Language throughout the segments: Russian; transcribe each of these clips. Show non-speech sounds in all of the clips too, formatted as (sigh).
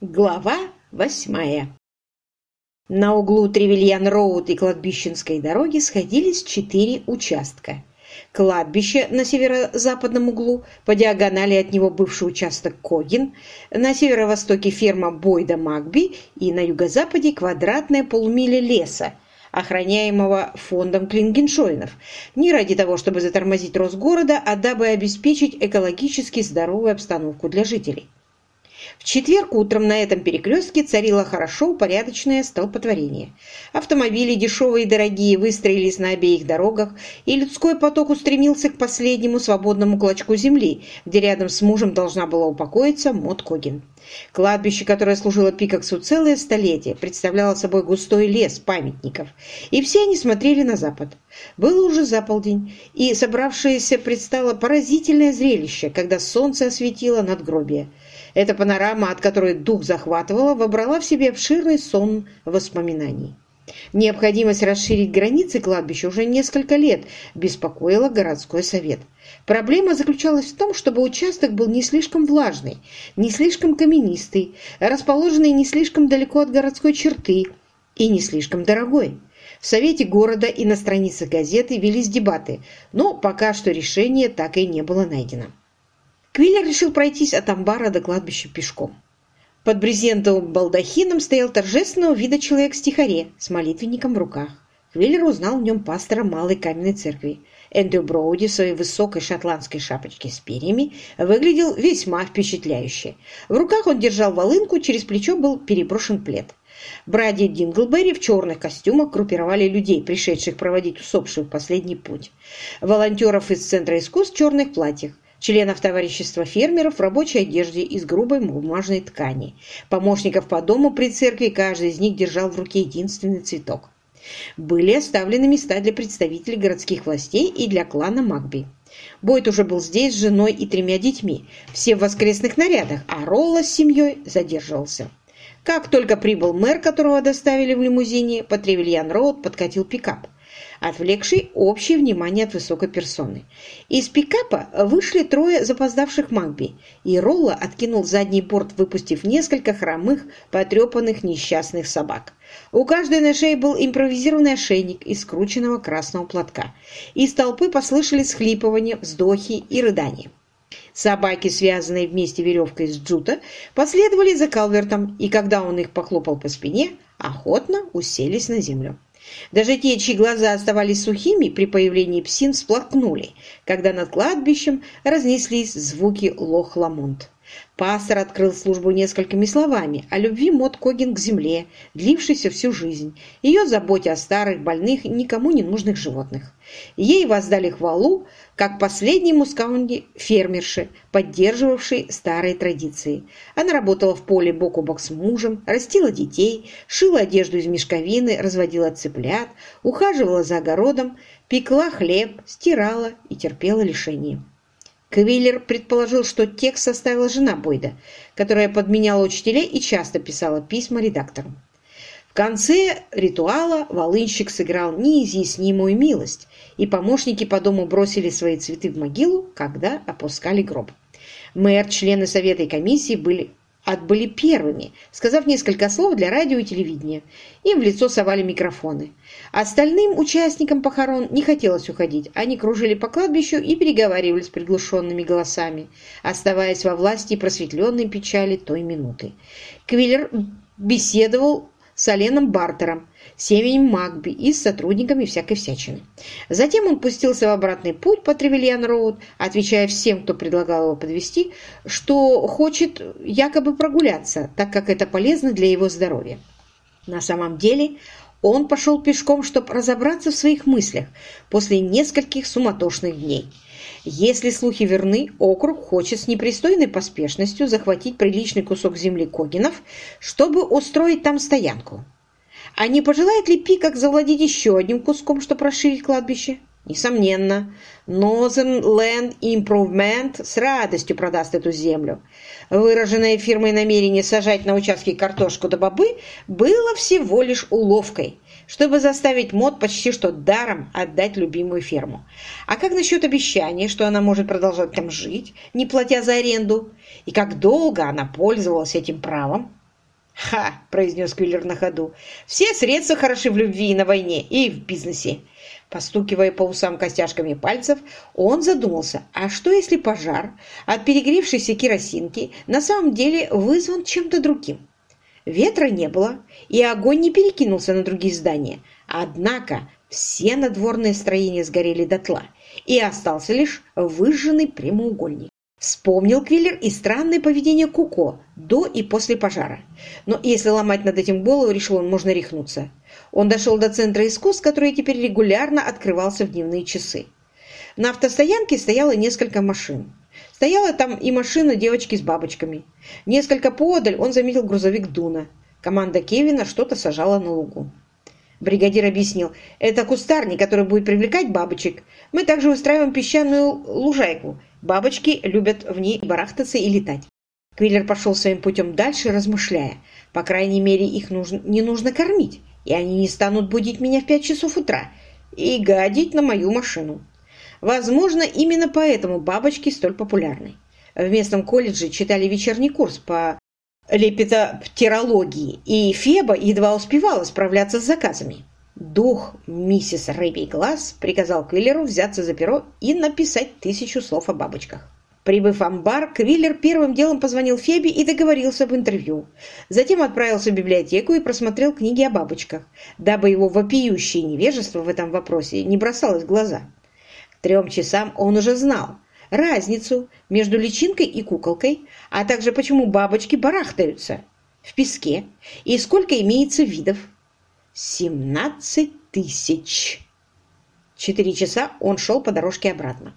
Глава восьмая На углу Тревельян-Роуд и Кладбищенской дороги сходились четыре участка. Кладбище на северо-западном углу, по диагонали от него бывший участок Когин, на северо-востоке ферма Бойда Макби и на юго-западе квадратная полумиля леса, охраняемого фондом Клингеншойнов, не ради того, чтобы затормозить рост города, а дабы обеспечить экологически здоровую обстановку для жителей. В четверг утром на этом перекрестке царило хорошо упорядоченное столпотворение. Автомобили, дешевые и дорогие, выстроились на обеих дорогах, и людской поток устремился к последнему свободному клочку земли, где рядом с мужем должна была упокоиться Мот Когин. Кладбище, которое служило Пикаксу целое столетие, представляло собой густой лес памятников, и все они смотрели на запад. Было уже заполдень, и собравшееся предстало поразительное зрелище, когда солнце осветило надгробие. Эта панорама, от которой дух захватывала, вобрала в себе обширный сон воспоминаний. Необходимость расширить границы кладбища уже несколько лет беспокоила городской совет. Проблема заключалась в том, чтобы участок был не слишком влажный, не слишком каменистый, расположенный не слишком далеко от городской черты и не слишком дорогой. В Совете города и на страницах газеты велись дебаты, но пока что решение так и не было найдено. Квиллер решил пройтись от амбара до кладбища пешком. Под брезентовым балдахином стоял торжественного вида человек в стихаре с молитвенником в руках. Квиллер узнал в нем пастора Малой каменной церкви. Эндрю Броуди в своей высокой шотландской шапочке с перьями выглядел весьма впечатляюще. В руках он держал волынку, через плечо был переброшен плед. Братья Динглберри в черных костюмах группировали людей, пришедших проводить усопших в последний путь. Волонтеров из Центра искусств в черных платьях членов товарищества фермеров в рабочей одежде из грубой бумажной ткани. Помощников по дому при церкви каждый из них держал в руке единственный цветок. Были оставлены места для представителей городских властей и для клана Макби. Бойд уже был здесь с женой и тремя детьми, все в воскресных нарядах, а Ролло с семьей задерживался. Как только прибыл мэр, которого доставили в лимузине, по Тревельян-Роуд подкатил пикап отвлекший общее внимание от высокой персоны. Из пикапа вышли трое запоздавших Магби, и Ролла откинул задний борт, выпустив несколько хромых, потрепанных несчастных собак. У каждой на шее был импровизированный ошейник из скрученного красного платка. Из толпы послышались схлипывания, вздохи и рыдания. Собаки, связанные вместе веревкой с Джута, последовали за Калвертом, и когда он их похлопал по спине, охотно уселись на землю. Даже те, чьи глаза оставались сухими при появлении псин, всплакнули, когда над кладбищем разнеслись звуки лох-ламонт. Пастор открыл службу несколькими словами о любви Мот Когин к земле, длившейся всю жизнь, ее заботе о старых, больных никому не нужных животных. Ей воздали хвалу, как последней мускаунде фермерши, поддерживавшей старые традиции. Она работала в поле бок о бок с мужем, растила детей, шила одежду из мешковины, разводила цыплят, ухаживала за огородом, пекла хлеб, стирала и терпела лишения. Квиллер предположил, что текст составила жена Бойда, которая подменяла учителей и часто писала письма редакторам. В конце ритуала волынщик сыграл неизъяснимую милость, и помощники по дому бросили свои цветы в могилу, когда опускали гроб. Мэр, члены совета и комиссии были отбыли первыми, сказав несколько слов для радио и телевидения. Им в лицо совали микрофоны. Остальным участникам похорон не хотелось уходить. Они кружили по кладбищу и переговаривались приглушенными голосами, оставаясь во власти просветленной печали той минуты. Квиллер беседовал с Оленом Бартером, семьями Макби и с сотрудниками всякой всячины. Затем он пустился в обратный путь по Тревельян-Роуд, отвечая всем, кто предлагал его подвести, что хочет якобы прогуляться, так как это полезно для его здоровья. На самом деле он пошел пешком, чтобы разобраться в своих мыслях после нескольких суматошных дней. Если слухи верны, округ хочет с непристойной поспешностью захватить приличный кусок земли Когинов, чтобы устроить там стоянку. А не пожелает ли Пикак завладеть еще одним куском, чтобы расширить кладбище? Несомненно, Northern Land Improvement с радостью продаст эту землю. Выраженное фирмой намерение сажать на участке картошку да бобы было всего лишь уловкой, чтобы заставить Мод почти что даром отдать любимую ферму. А как насчет обещания, что она может продолжать там жить, не платя за аренду? И как долго она пользовалась этим правом? «Ха!» – произнес Квиллер на ходу. «Все средства хороши в любви и на войне, и в бизнесе». Постукивая по усам костяшками пальцев, он задумался, а что если пожар от перегревшейся керосинки на самом деле вызван чем-то другим? Ветра не было, и огонь не перекинулся на другие здания. Однако все надворные строения сгорели дотла, и остался лишь выжженный прямоугольник. Вспомнил Квиллер и странное поведение Куко до и после пожара. Но если ломать над этим голову, решил он, можно рехнуться. Он дошел до центра искусств, который теперь регулярно открывался в дневные часы. На автостоянке стояло несколько машин. Стояла там и машина девочки с бабочками. Несколько поодаль он заметил грузовик Дуна. Команда Кевина что-то сажала на лугу. Бригадир объяснил, это кустарник, который будет привлекать бабочек. Мы также устраиваем песчаную лужайку – Бабочки любят в ней барахтаться и летать. Квиллер пошел своим путем дальше, размышляя. По крайней мере, их нужно, не нужно кормить, и они не станут будить меня в пять часов утра и гадить на мою машину. Возможно, именно поэтому бабочки столь популярны. В местном колледже читали вечерний курс по лепетоптерологии, и Феба едва успевала справляться с заказами. Дух миссис Рыбий Глаз приказал Квиллеру взяться за перо и написать тысячу слов о бабочках. Прибыв в амбар, Квиллер первым делом позвонил Фебе и договорился об интервью. Затем отправился в библиотеку и просмотрел книги о бабочках, дабы его вопиющее невежество в этом вопросе не бросалось в глаза. К трем часам он уже знал разницу между личинкой и куколкой, а также почему бабочки барахтаются в песке и сколько имеется видов – Семнадцать тысяч. Четыре часа он шел по дорожке обратно.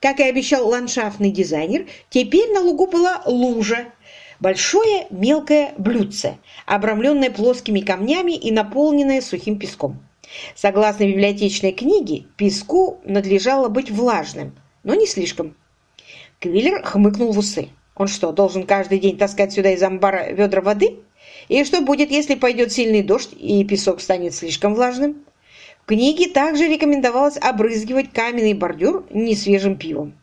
Как и обещал ландшафтный дизайнер, теперь на лугу была лужа. Большое мелкое блюдце, обрамленное плоскими камнями и наполненное сухим песком. Согласно библиотечной книге, песку надлежало быть влажным, но не слишком. Квиллер хмыкнул в усы. Он что, должен каждый день таскать сюда из амбара ведра воды? И что будет, если пойдет сильный дождь и песок станет слишком влажным? В книге также рекомендовалось обрызгивать каменный бордюр несвежим пивом.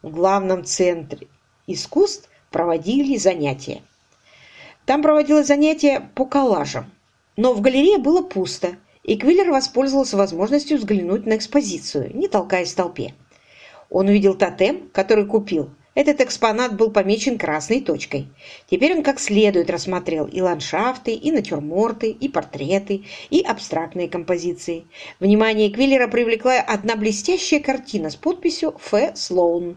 В главном центре искусств проводили занятия. Там проводилось занятие по коллажам. Но в галерее было пусто, и Квиллер воспользовался возможностью взглянуть на экспозицию, не толкаясь в толпе. Он увидел тотем, который купил, этот экспонат был помечен красной точкой. Теперь он как следует рассмотрел и ландшафты, и натюрморты, и портреты, и абстрактные композиции. Внимание Квиллера привлекла одна блестящая картина с подписью «Ф. Слоун».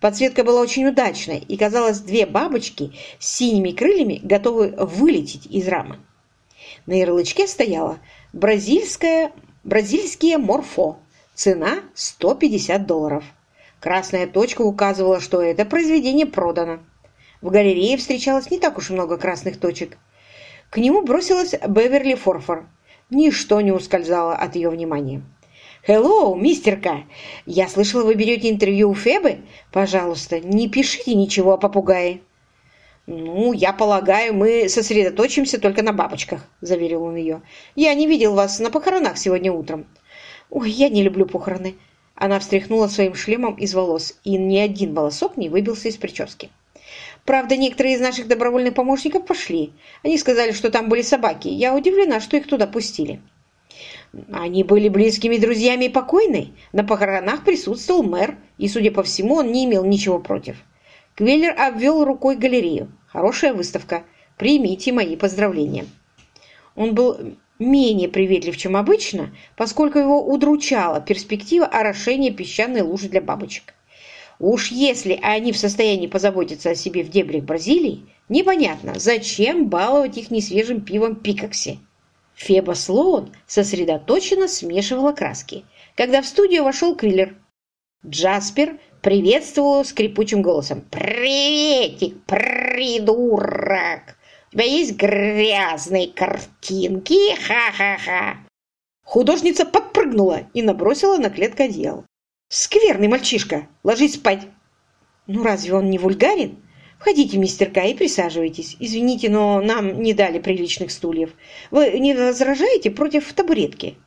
Подсветка была очень удачной, и, казалось, две бабочки с синими крыльями готовы вылететь из рамы. На ярлычке стояло «Бразильское, «Бразильские морфо». Цена 150 долларов. Красная точка указывала, что это произведение продано. В галерее встречалось не так уж много красных точек. К нему бросилась Беверли Форфор. Ничто не ускользало от ее внимания. «Хеллоу, мистерка! Я слышала, вы берете интервью у Фебы? Пожалуйста, не пишите ничего о попугае». «Ну, я полагаю, мы сосредоточимся только на бабочках», – заверил он ее. «Я не видел вас на похоронах сегодня утром». «Ой, я не люблю похороны. Она встряхнула своим шлемом из волос, и ни один волосок не выбился из прически. Правда, некоторые из наших добровольных помощников пошли. Они сказали, что там были собаки. Я удивлена, что их туда пустили. Они были близкими друзьями покойной. На похоронах присутствовал мэр, и, судя по всему, он не имел ничего против. Квеллер обвел рукой галерею. Хорошая выставка. Примите мои поздравления. Он был менее приветлив, чем обычно, поскольку его удручала перспектива орошения песчаной лужи для бабочек. Уж если они в состоянии позаботиться о себе в дебрях Бразилии, непонятно, зачем баловать их несвежим пивом Пикокси. Феба Слоун сосредоточенно смешивала краски, когда в студию вошел Квиллер. Джаспер приветствовал скрипучим голосом. «Приветик, придурок!» У тебя есть грязные картинки? Ха-ха-ха!» Художница подпрыгнула и набросила на клетку одеяло. «Скверный мальчишка! Ложись спать!» «Ну разве он не вульгарен? Входите, мистер К, и присаживайтесь. Извините, но нам не дали приличных стульев. Вы не возражаете против табуретки?»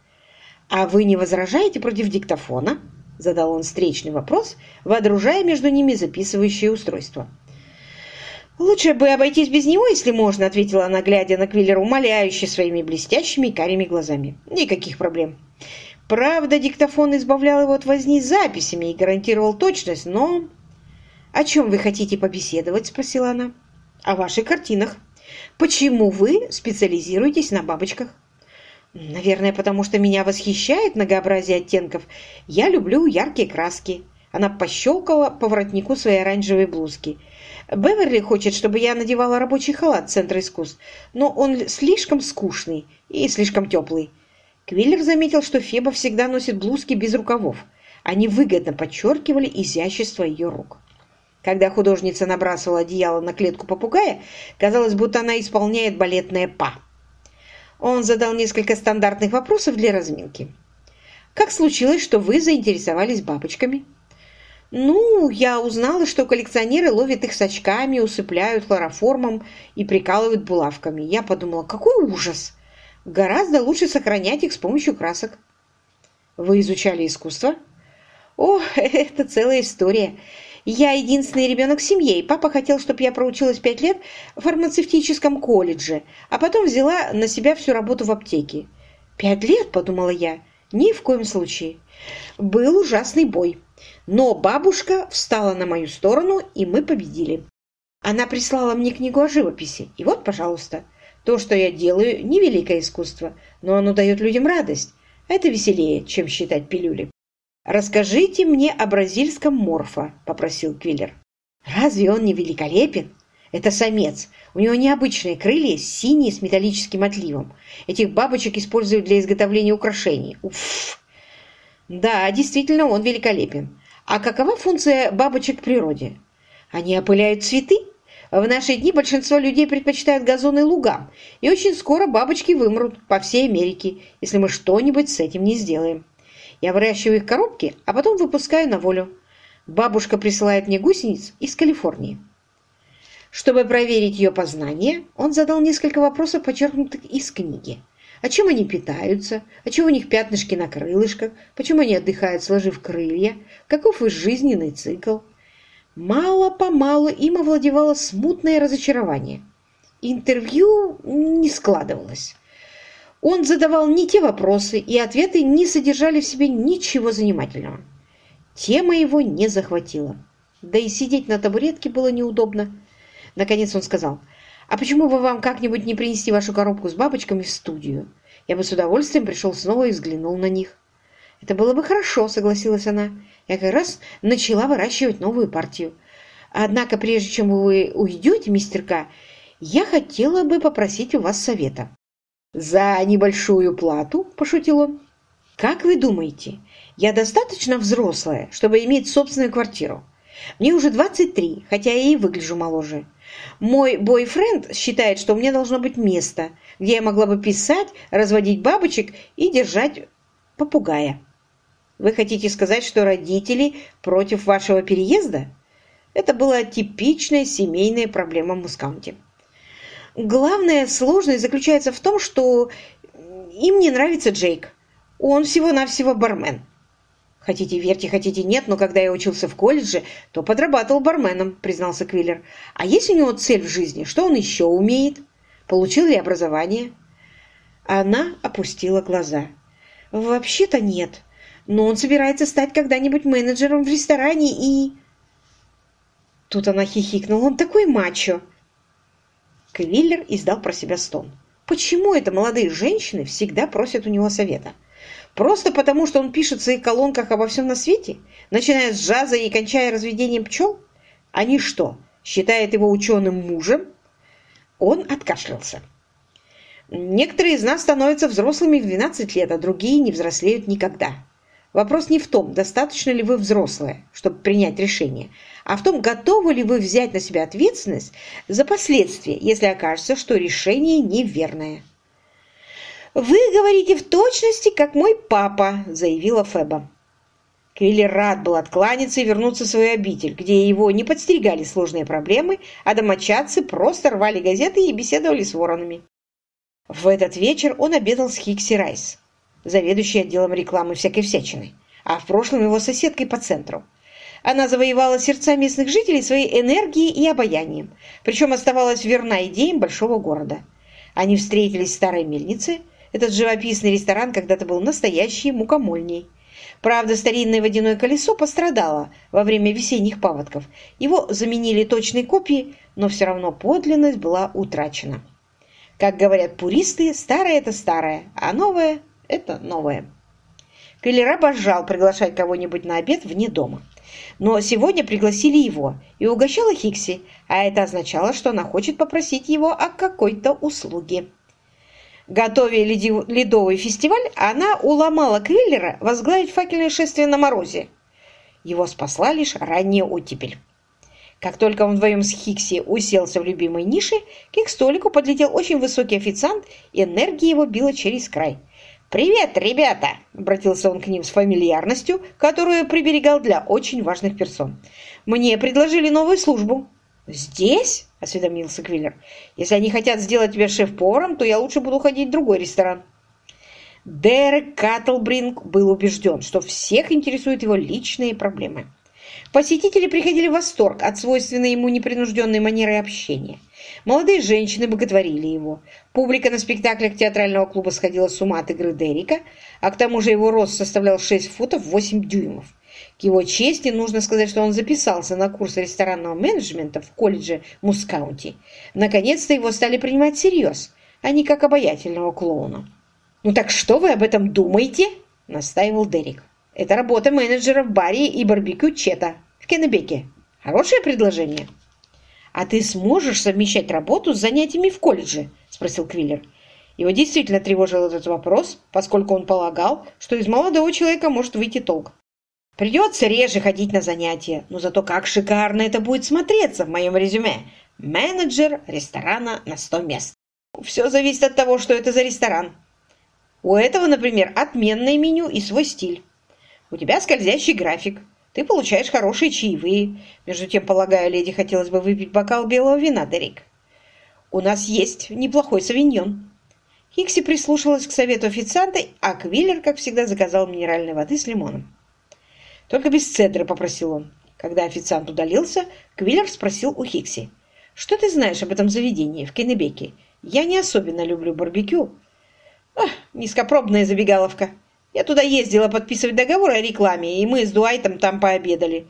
«А вы не возражаете против диктофона?» Задал он встречный вопрос, водружая между ними записывающее устройство. «Лучше бы обойтись без него, если можно», — ответила она, глядя на Квиллера, умоляюще своими блестящими карими глазами. «Никаких проблем». Правда, диктофон избавлял его от возни с записями и гарантировал точность, но... «О чем вы хотите побеседовать?» — спросила она. «О ваших картинах. Почему вы специализируетесь на бабочках?» «Наверное, потому что меня восхищает многообразие оттенков. Я люблю яркие краски». Она пощелкала по воротнику своей оранжевой блузки. «Беверли хочет, чтобы я надевала рабочий халат Центра искусств, но он слишком скучный и слишком теплый». Квиллер заметил, что Феба всегда носит блузки без рукавов. Они выгодно подчеркивали изящество ее рук. Когда художница набрасывала одеяло на клетку попугая, казалось, будто она исполняет балетное па. Он задал несколько стандартных вопросов для разминки. «Как случилось, что вы заинтересовались бабочками?» «Ну, я узнала, что коллекционеры ловят их с очками, усыпляют хлороформом и прикалывают булавками. Я подумала, какой ужас! Гораздо лучше сохранять их с помощью красок». «Вы изучали искусство?» «О, (laughs) это целая история. Я единственный ребенок в семье, и папа хотел, чтобы я проучилась пять лет в фармацевтическом колледже, а потом взяла на себя всю работу в аптеке. Пять лет, подумала я, ни в коем случае. Был ужасный бой. Но бабушка встала на мою сторону, и мы победили. Она прислала мне книгу о живописи. И вот, пожалуйста, то, что я делаю, не великое искусство, но оно дает людям радость. Это веселее, чем считать пилюли. «Расскажите мне о бразильском морфа», — попросил Квиллер. «Разве он не великолепен? Это самец. У него необычные крылья, синие с металлическим отливом. Этих бабочек используют для изготовления украшений. Уф! Да, действительно, он великолепен. А какова функция бабочек в природе? Они опыляют цветы? В наши дни большинство людей предпочитают газоны лугам, и очень скоро бабочки вымрут по всей Америке, если мы что-нибудь с этим не сделаем. Я выращиваю их в коробке, а потом выпускаю на волю. Бабушка присылает мне гусениц из Калифорнии. Чтобы проверить ее познание, он задал несколько вопросов, подчеркнутых из книги. О чем они питаются, о чем у них пятнышки на крылышках, почему они отдыхают, сложив крылья, каков их жизненный цикл. Мало-помалу им овладевало смутное разочарование. Интервью не складывалось. Он задавал не те вопросы, и ответы не содержали в себе ничего занимательного. Тема его не захватила. Да и сидеть на табуретке было неудобно. Наконец он сказал, «А почему бы вам как-нибудь не принести вашу коробку с бабочками в студию? Я бы с удовольствием пришел снова и взглянул на них». «Это было бы хорошо», — согласилась она. «Я как раз начала выращивать новую партию. Однако, прежде чем вы уйдете, мистер К., я хотела бы попросить у вас совета». «За небольшую плату?» – пошутил он. «Как вы думаете, я достаточно взрослая, чтобы иметь собственную квартиру? Мне уже 23, хотя я и выгляжу моложе. Мой бойфренд считает, что у меня должно быть место, где я могла бы писать, разводить бабочек и держать попугая. Вы хотите сказать, что родители против вашего переезда? Это была типичная семейная проблема в Мускаунте. Главная сложность заключается в том, что им не нравится Джейк. Он всего-навсего бармен. Хотите верьте, хотите нет, но когда я учился в колледже, то подрабатывал барменом, признался Квиллер. А есть у него цель в жизни? Что он еще умеет? Получил ли образование? Она опустила глаза. Вообще-то нет. Но он собирается стать когда-нибудь менеджером в ресторане и... Тут она хихикнула. Он такой мачо. Квиллер издал про себя стон. Почему это молодые женщины всегда просят у него совета? Просто потому, что он пишет в своих колонках обо всем на свете, начиная с джаза и кончая разведением пчел? Они что, считают его ученым мужем? Он откашлялся. Некоторые из нас становятся взрослыми в 12 лет, а другие не взрослеют никогда. Вопрос не в том, достаточно ли вы взрослые, чтобы принять решение, а в том, готовы ли вы взять на себя ответственность за последствия, если окажется, что решение неверное. «Вы говорите в точности, как мой папа», — заявила Феба. Квиллер рад был откланяться и вернуться в свою обитель, где его не подстерегали сложные проблемы, а домочадцы просто рвали газеты и беседовали с воронами. В этот вечер он обедал с Хикси Райс, заведующей отделом рекламы всякой всячины, а в прошлом его соседкой по центру. Она завоевала сердца местных жителей своей энергией и обаянием, причем оставалась верна идеям большого города. Они встретились в старой мельнице. Этот живописный ресторан когда-то был настоящей мукомольней. Правда, старинное водяное колесо пострадало во время весенних паводков. Его заменили точной копией, но все равно подлинность была утрачена. Как говорят пуристы, старое – это старое, а новое – это новое. Квиллер обожал приглашать кого-нибудь на обед вне дома. Но сегодня пригласили его и угощала Хикси, а это означало, что она хочет попросить его о какой-то услуге. Готовя ледовый фестиваль, она уломала Квиллера возглавить факельное шествие на морозе. Его спасла лишь ранняя оттепель. Как только он вдвоем с Хикси уселся в любимой нише, к их столику подлетел очень высокий официант, и энергия его била через край – «Привет, ребята!» – обратился он к ним с фамильярностью, которую приберегал для очень важных персон. «Мне предложили новую службу». «Здесь?» – осведомился Квиллер. «Если они хотят сделать тебя шеф-поваром, то я лучше буду ходить в другой ресторан». Дерек Каттлбринг был убежден, что всех интересуют его личные проблемы. Посетители приходили в восторг от свойственной ему непринужденной манеры общения – Молодые женщины боготворили его. Публика на спектаклях театрального клуба сходила с ума от игры Дерека, а к тому же его рост составлял 6 футов 8 дюймов. Его чести нужно сказать, что он записался на курс ресторанного менеджмента в колледже Мускаунти. Наконец-то его стали принимать всерьез, а не как обаятельного клоуна. «Ну так что вы об этом думаете?» – настаивал Дерек. «Это работа менеджера в баре и барбекю Чета в Кеннебеке. Хорошее предложение?» «А ты сможешь совмещать работу с занятиями в колледже?» – спросил Квиллер. Его действительно тревожил этот вопрос, поскольку он полагал, что из молодого человека может выйти толк. «Придется реже ходить на занятия, но зато как шикарно это будет смотреться в моем резюме. Менеджер ресторана на 100 мест. Все зависит от того, что это за ресторан. У этого, например, отменное меню и свой стиль. У тебя скользящий график. Ты получаешь хорошие чаевые. Между тем, полагаю, леди хотелось бы выпить бокал белого вина, Дерек. У нас есть неплохой савиньон. Хикси прислушалась к совету официанта, а Квиллер, как всегда, заказал минеральной воды с лимоном. «Только без цедры», — попросил он. Когда официант удалился, Квиллер спросил у Хикси. «Что ты знаешь об этом заведении в Кеннебеке? Я не особенно люблю барбекю». «Ах, низкопробная забегаловка. Я туда ездила подписывать договор о рекламе, и мы с Дуайтом там пообедали.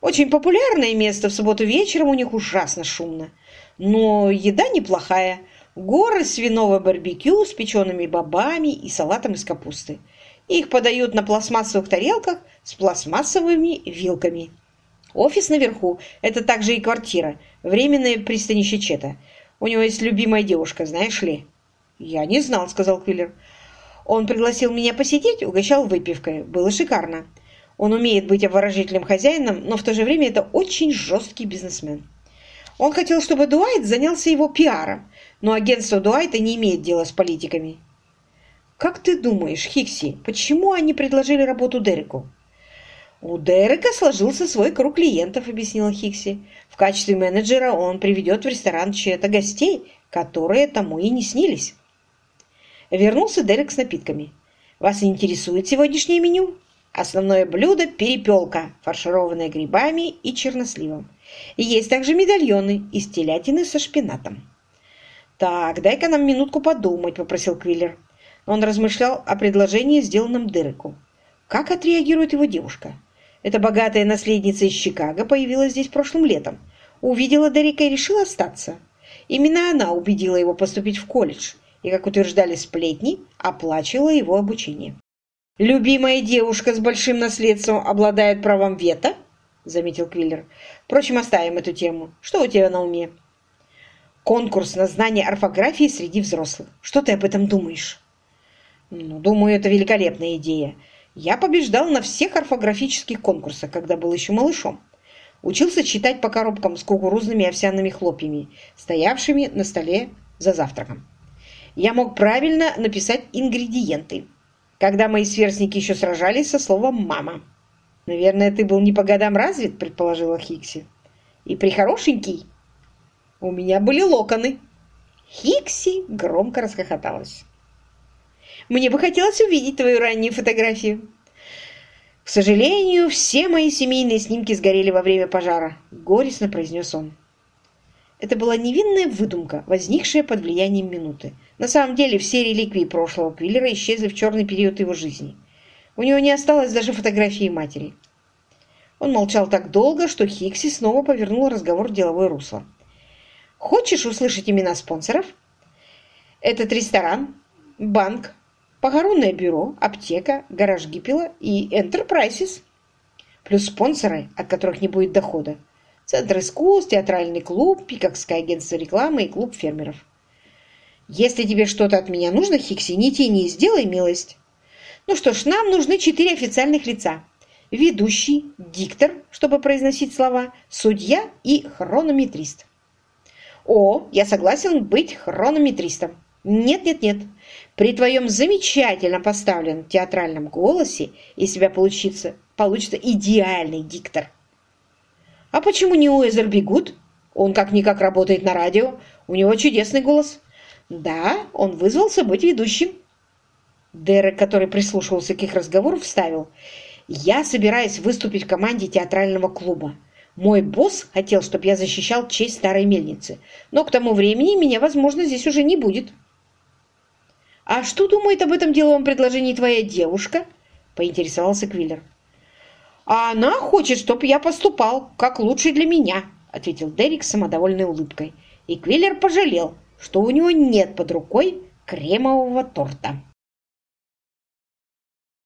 Очень популярное место, в субботу вечером у них ужасно шумно. Но еда неплохая. Горы свиного барбекю с печеными бобами и салатом из капусты. Их подают на пластмассовых тарелках с пластмассовыми вилками. Офис наверху – это также и квартира, временное пристанище Чета. У него есть любимая девушка, знаешь ли? «Я не знал», – сказал Квиллер. Он пригласил меня посетить, угощал выпивкой. Было шикарно. Он умеет быть обворожительным хозяином, но в то же время это очень жесткий бизнесмен. Он хотел, чтобы Дуайт занялся его пиаром, но агентство Дуайта не имеет дела с политиками. «Как ты думаешь, Хикси, почему они предложили работу Дереку?» «У Дерека сложился свой круг клиентов», — объяснила Хикси. «В качестве менеджера он приведет в ресторан чьи-то гостей, которые тому и не снились». Вернулся Дерек с напитками. «Вас интересует сегодняшнее меню?» Основное блюдо – перепелка, фаршированная грибами и черносливом. Есть также медальоны из телятины со шпинатом. «Так, дай-ка нам минутку подумать», – попросил Квиллер. Он размышлял о предложении, сделанном Дереку. Как отреагирует его девушка? Эта богатая наследница из Чикаго появилась здесь прошлым летом. Увидела Дерека и решила остаться. Именно она убедила его поступить в колледж и, как утверждали сплетни, оплачивала его обучение. «Любимая девушка с большим наследством обладает правом вето?» – заметил Квиллер. «Впрочем, оставим эту тему. Что у тебя на уме?» «Конкурс на знание орфографии среди взрослых. Что ты об этом думаешь?» «Ну, думаю, это великолепная идея. Я побеждал на всех орфографических конкурсах, когда был еще малышом. Учился читать по коробкам с кукурузными овсяными хлопьями, стоявшими на столе за завтраком я мог правильно написать ингредиенты, когда мои сверстники еще сражались со словом «мама». «Наверное, ты был не по годам развит», — предположила Хикси. «И прихорошенький. У меня были локоны». Хикси громко расхохоталась. «Мне бы хотелось увидеть твою раннюю фотографию». «К «К сожалению, все мои семейные снимки сгорели во время пожара», — горестно произнес он. Это была невинная выдумка, возникшая под влиянием минуты. На самом деле все реликвии прошлого Квиллера исчезли в черный период его жизни. У него не осталось даже фотографии матери. Он молчал так долго, что Хикси снова повернул разговор в деловое русло. «Хочешь услышать имена спонсоров?» «Этот ресторан, банк, похоронное бюро, аптека, гараж Гиппела и Enterprises. Плюс спонсоры, от которых не будет дохода. Центр искусств, театральный клуб, Пикокское агентство рекламы и клуб фермеров. Если тебе что-то от меня нужно, Хикси, не тяни, сделай милость. Ну что ж, нам нужны четыре официальных лица. Ведущий, диктор, чтобы произносить слова, судья и хронометрист. О, я согласен быть хронометристом. Нет-нет-нет, при твоем замечательно поставленном театральном голосе из тебя получится, получится идеальный диктор. А почему не Уэзер Бигут? Он как-никак работает на радио, у него чудесный голос. Да, он вызвался быть ведущим. Дерек, который прислушивался к их разговору, вставил. «Я собираюсь выступить в команде театрального клуба. Мой босс хотел, чтобы я защищал честь старой мельницы, но к тому времени меня, возможно, здесь уже не будет». «А что думает об этом деловом предложении твоя девушка?» – поинтересовался Квиллер. «А она хочет, чтобы я поступал, как лучше для меня», – ответил Дерек с самодовольной улыбкой. И Квиллер пожалел, что у него нет под рукой кремового торта.